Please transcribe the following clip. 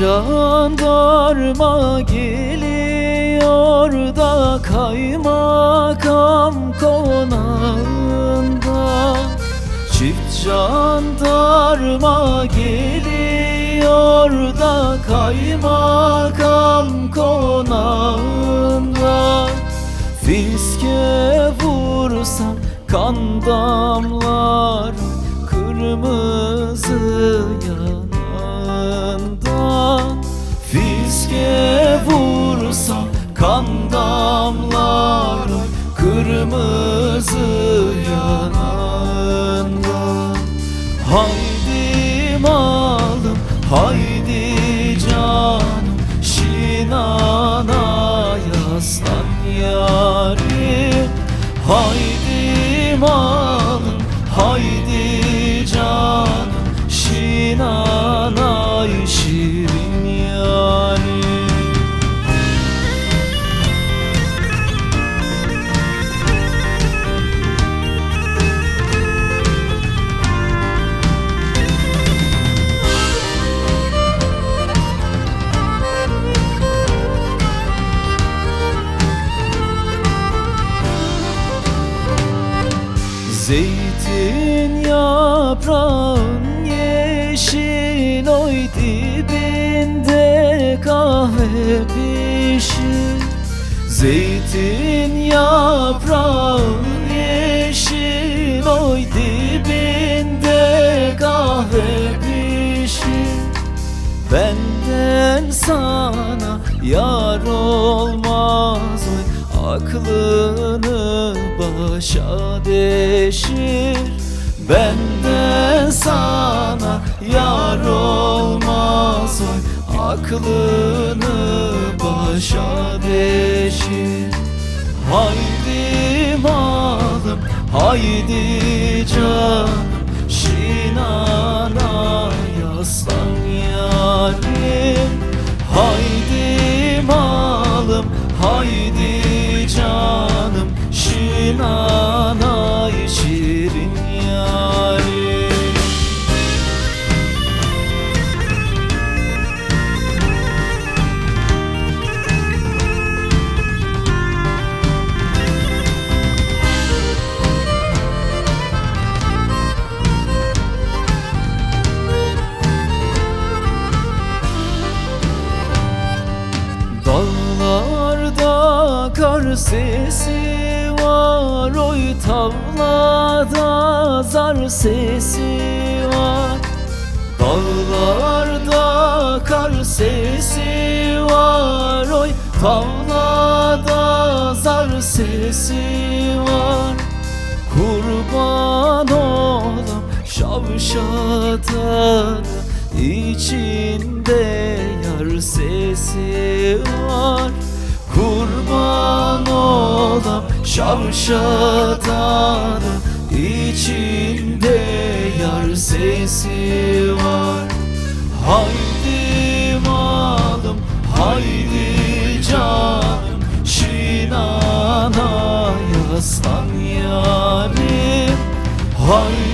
jandarma geliyor da kaymakam konağında. Çift jandarma geliyor da kaymakam konağında. Fiske vursam kan damlar kırmızı yanağından damlar kırmızı yanağından Haydi malım haydi canım Şinana yaslan yarim. Haydi malım haydi canım Şinana şirin Zeytin yaprağın yeşil oy dibinde kahve pişir. Zeytin yaprağın yeşil oy dibinde kahve pişir. Benden sana yar olmaz Aklını başa deşir. Benden sana yar olmaz oy Aklını başa deşir. Haydi malım haydi canım Şinana Dağlarda kar sesi var Oy tavlada zar sesi var. Dağlarda kar sesi var Oy tavlada zar sesi var. Kurban olam şavşata içinde sesi var. Kurban olam şavşata içinde yar sesi var. Haydi malım haydi canım Şinana yaslan yarim. Haydi